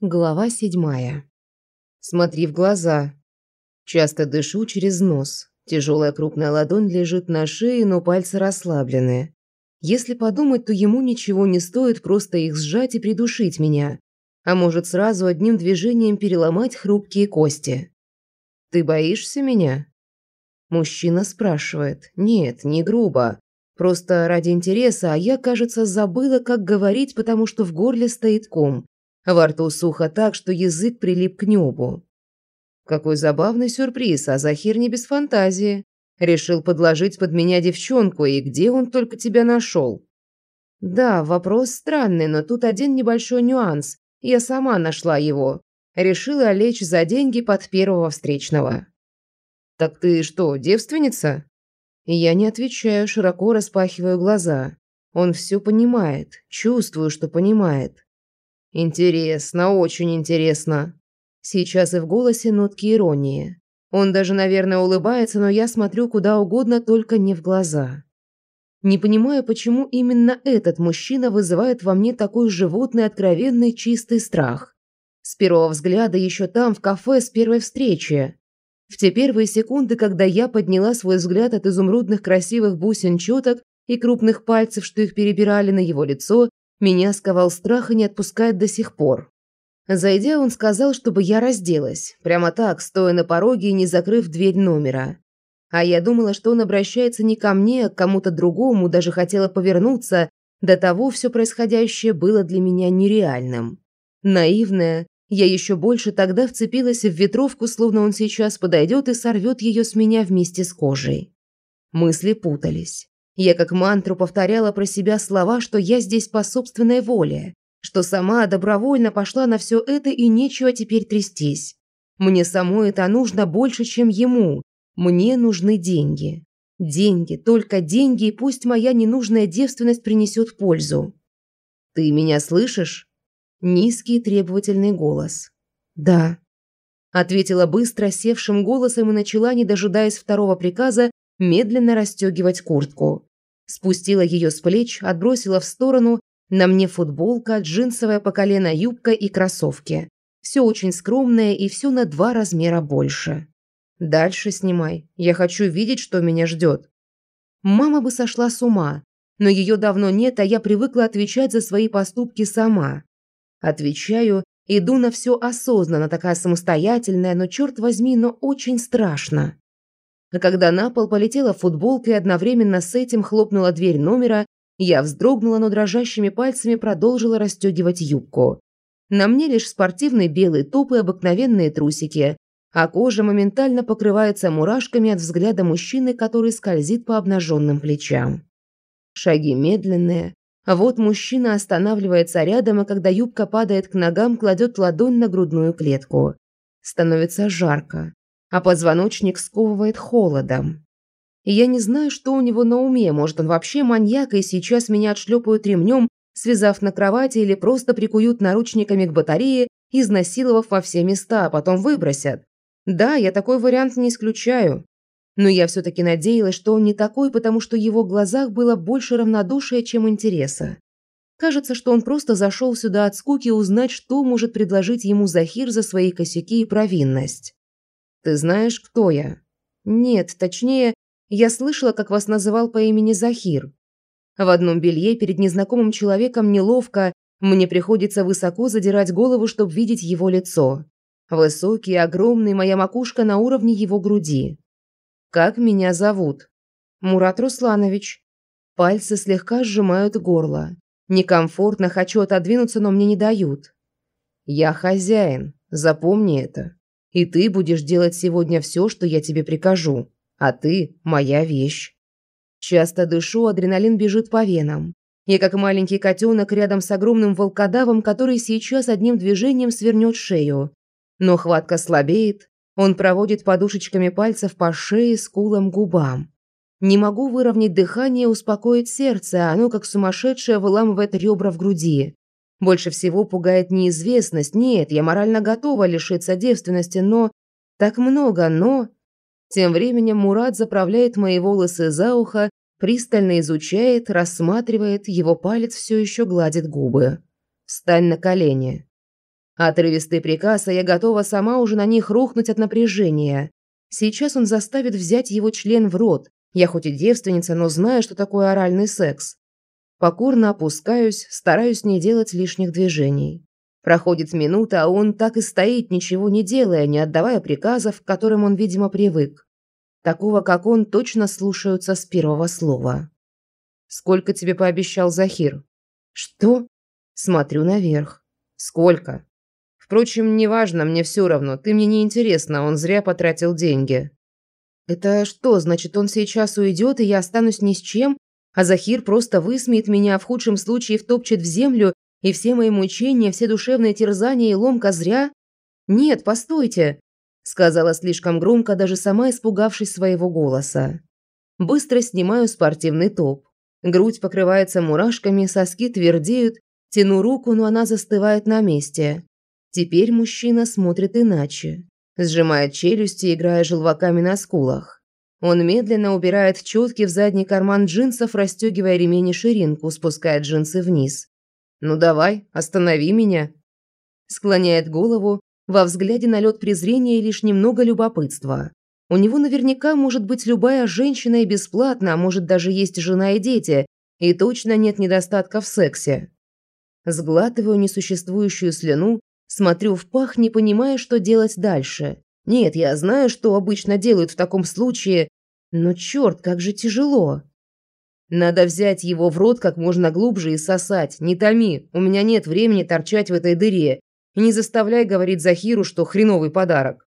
Глава седьмая. Смотри в глаза. Часто дышу через нос. Тяжелая крупная ладонь лежит на шее, но пальцы расслаблены. Если подумать, то ему ничего не стоит просто их сжать и придушить меня. А может сразу одним движением переломать хрупкие кости. «Ты боишься меня?» Мужчина спрашивает. «Нет, не грубо. Просто ради интереса, а я, кажется, забыла, как говорить, потому что в горле стоит ком. Во рту сухо так, что язык прилип к небу. Какой забавный сюрприз, а Захир не без фантазии. Решил подложить под меня девчонку, и где он только тебя нашел? Да, вопрос странный, но тут один небольшой нюанс. Я сама нашла его. Решила лечь за деньги под первого встречного. Так ты что, девственница? Я не отвечаю, широко распахиваю глаза. Он все понимает, чувствую, что понимает. Интересно, очень интересно. Сейчас и в голосе нотки иронии. Он даже, наверное, улыбается, но я смотрю куда угодно, только не в глаза. Не понимаю, почему именно этот мужчина вызывает во мне такой животный, откровенный, чистый страх. С первого взгляда еще там, в кафе, с первой встречи. В те первые секунды, когда я подняла свой взгляд от изумрудных красивых бусин четок и крупных пальцев, что их перебирали на его лицо, меня сковал страх и не отпускает до сих пор. Зайдя, он сказал, чтобы я разделась, прямо так, стоя на пороге и не закрыв дверь номера. А я думала, что он обращается не ко мне, а к кому-то другому, даже хотела повернуться. До того все происходящее было для меня нереальным. Наивная, я еще больше тогда вцепилась в ветровку, словно он сейчас подойдет и сорвет ее с меня вместе с кожей. Мысли путались. Я как мантру повторяла про себя слова, что я здесь по собственной воле, что сама добровольно пошла на все это и нечего теперь трястись. Мне самой это нужно больше, чем ему. Мне нужны деньги. Деньги, только деньги, и пусть моя ненужная девственность принесет пользу. Ты меня слышишь? Низкий требовательный голос. Да. Ответила быстро, севшим голосом и начала, не дожидаясь второго приказа, медленно расстегивать куртку. Спустила ее с плеч, отбросила в сторону. На мне футболка, джинсовая по колено юбка и кроссовки. Все очень скромное и все на два размера больше. Дальше снимай. Я хочу видеть, что меня ждет. Мама бы сошла с ума, но ее давно нет, а я привыкла отвечать за свои поступки сама. Отвечаю, иду на все осознанно, такая самостоятельная, но черт возьми, но очень страшно. А когда на пол полетела футболка и одновременно с этим хлопнула дверь номера, я вздрогнула, но дрожащими пальцами продолжила расстегивать юбку. На мне лишь спортивный белый топ и обыкновенные трусики, а кожа моментально покрывается мурашками от взгляда мужчины, который скользит по обнаженным плечам. Шаги медленные. А вот мужчина останавливается рядом, и когда юбка падает к ногам, кладет ладонь на грудную клетку. Становится жарко а позвоночник сковывает холодом. И я не знаю, что у него на уме, может, он вообще маньяк, и сейчас меня отшлепают ремнем, связав на кровати или просто прикуют наручниками к батарее, изнасиловав во все места, а потом выбросят. Да, я такой вариант не исключаю. Но я все-таки надеялась, что он не такой, потому что в его глазах было больше равнодушия, чем интереса. Кажется, что он просто зашел сюда от скуки узнать, что может предложить ему Захир за свои косяки и провинность. Ты знаешь, кто я? Нет, точнее, я слышала, как вас называл по имени Захир. В одном белье перед незнакомым человеком неловко, мне приходится высоко задирать голову, чтобы видеть его лицо. Высокий, огромный, моя макушка на уровне его груди. Как меня зовут? Мурат Русланович. Пальцы слегка сжимают горло. Некомфортно, хочу отодвинуться, но мне не дают. Я хозяин, запомни это. И ты будешь делать сегодня все, что я тебе прикажу. А ты – моя вещь. Часто дышу, адреналин бежит по венам. Я как маленький котенок рядом с огромным волкодавом, который сейчас одним движением свернет шею. Но хватка слабеет, он проводит подушечками пальцев по шее, скулам, губам. Не могу выровнять дыхание, успокоить сердце, оно как сумасшедшее выламывает ребра в груди. Больше всего пугает неизвестность. Нет, я морально готова лишиться девственности, но... Так много «но». Тем временем Мурат заправляет мои волосы за ухо, пристально изучает, рассматривает, его палец все еще гладит губы. «Встань на колени». Отрывистый приказ, а я готова сама уже на них рухнуть от напряжения. Сейчас он заставит взять его член в рот. Я хоть и девственница, но знаю, что такое оральный секс. Покорно опускаюсь, стараюсь не делать лишних движений. Проходит минута, а он так и стоит, ничего не делая, не отдавая приказов, к которым он, видимо, привык. Такого, как он, точно слушаются с первого слова. «Сколько тебе пообещал Захир?» «Что?» Смотрю наверх. «Сколько?» Впрочем, неважно, мне все равно. Ты мне не интересна, он зря потратил деньги. Это что, значит, он сейчас уйдет, и я останусь ни с чем? А Захир просто высмеет меня, в худшем случае втопчет в землю, и все мои мучения, все душевные терзания и ломка зря? Нет, постойте, сказала слишком громко, даже сама испугавшись своего голоса. Быстро снимаю спортивный топ. Грудь покрывается мурашками, соски твердеют, тяну руку, но она застывает на месте. Теперь мужчина смотрит иначе. Сжимает челюсти, играя желваками на скулах. Он медленно убирает четки в задний карман джинсов, расстегивая ремень и ширинку, спускает джинсы вниз. «Ну давай, останови меня!» Склоняет голову, во взгляде налет презрения и лишь немного любопытства. У него наверняка может быть любая женщина и бесплатно, а может даже есть жена и дети, и точно нет недостатка в сексе. Сглатываю несуществующую слюну, Смотрю в пах, не понимая, что делать дальше. Нет, я знаю, что обычно делают в таком случае, но черт, как же тяжело. Надо взять его в рот как можно глубже и сосать. Не томи, у меня нет времени торчать в этой дыре. И не заставляй говорить Захиру, что хреновый подарок.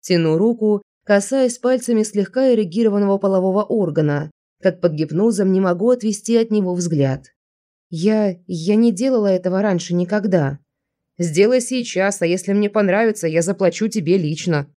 Тяну руку, касаясь пальцами слегка эрегированного полового органа. Как под гипнозом не могу отвести от него взгляд. Я... я не делала этого раньше никогда. Сделай сейчас, а если мне понравится, я заплачу тебе лично.